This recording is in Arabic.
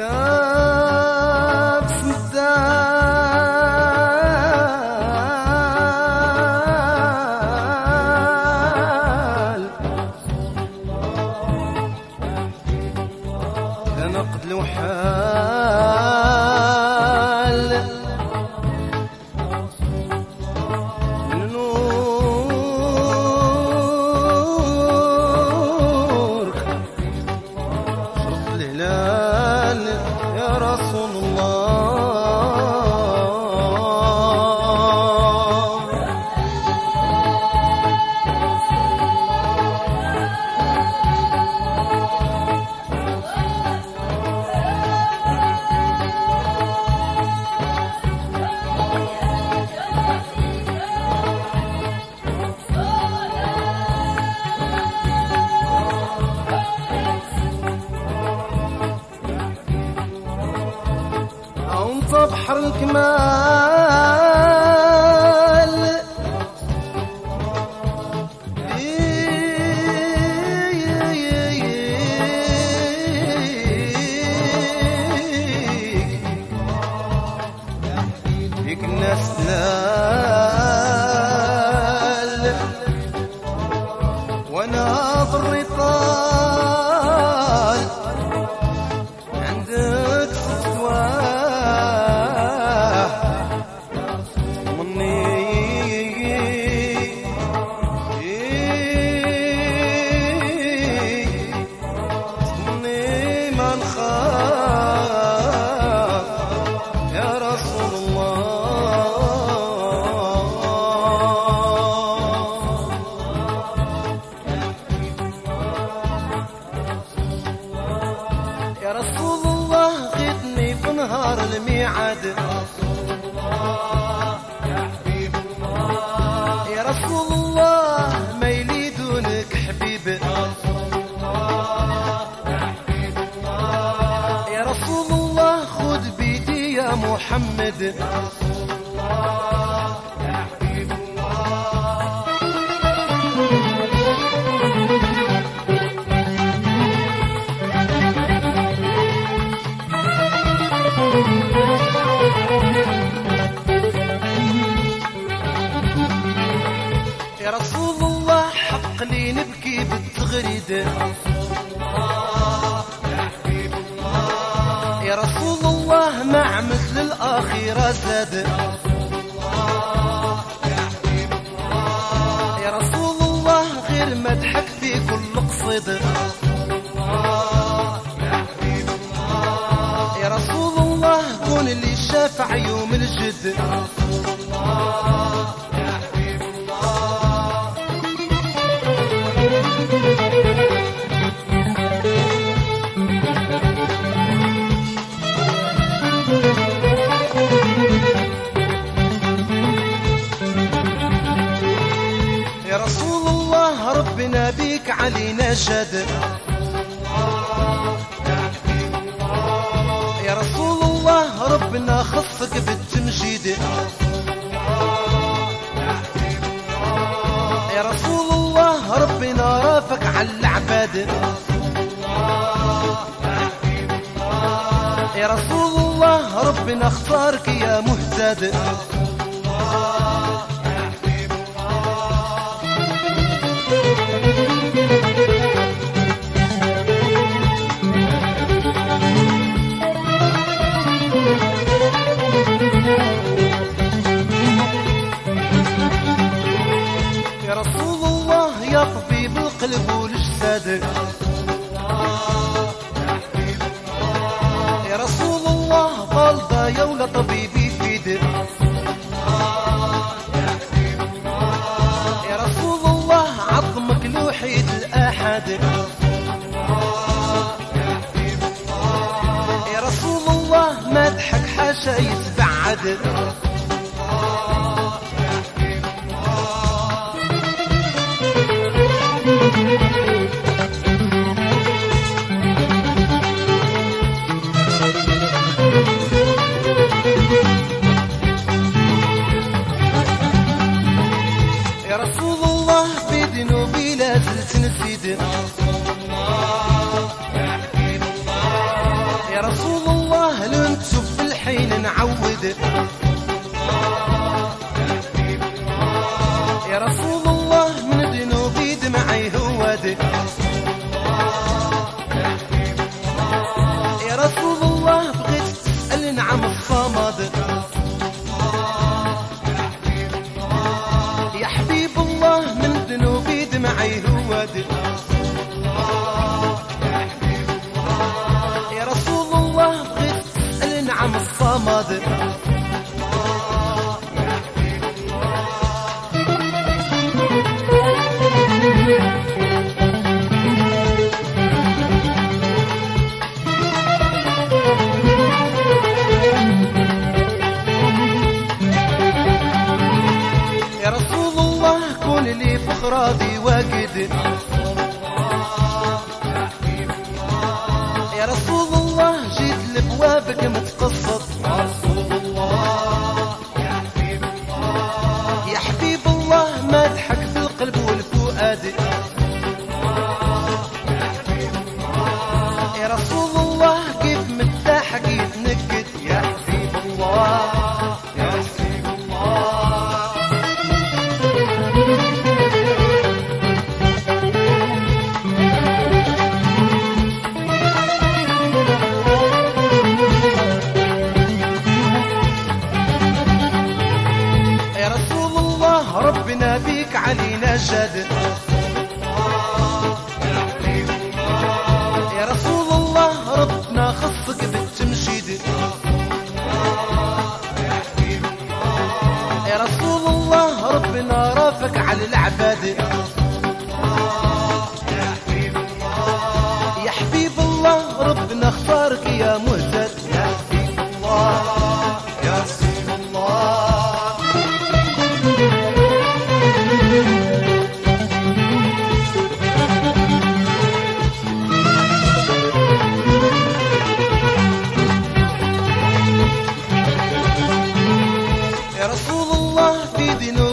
done. না يا محمد. يا رسول الله حق لي نبكي بالتغريد يا الأخيرة زاد يا رسول الله غير مدحك في كل قصيد يا رسول الله كون اللي شافع يوم الجد. يا ربنا بيك علينا شد يا رسول الله ربنا خصك بالتمجيد. يا رسول الله ربنا رافق على العباد. يا رسول الله ربنا اختارك يا مهتد. القلب والجسد يا رسول الله بالدا يا ولا طبيب يفيد يا رسول الله عظمك الوحيد الأحد. يا رسول الله مدحك حاشا يتبعد. in the season. فخرادي واجد يا رسول الله جيت لبوابك متقصد. ربنا بيك علينا جاد يا رسول الله ربنا خصك بالتمجيد. يا رسول الله ربنا رافق على العباد. يا حبيب الله ربنا يا رسول الله في دين